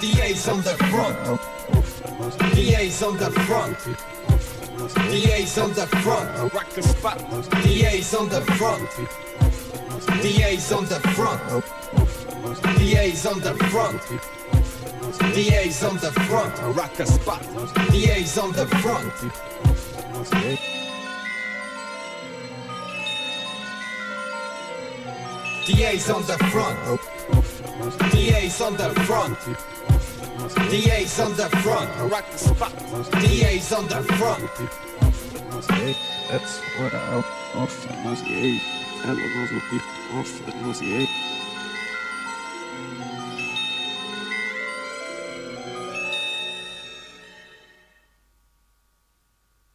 DA's on the front. DA's on the front. DA's on the front. Rock the spot. DA's on the front. DA's on the front. DA's on the front. DA's on the front. Rock the spot. DA's on the front. DA's on the front. DA's on the front. DA's on the front. Rock the spot. DA's on the front. That's what I offer. Nauseate. Tell them nauseate. Offer nauseate.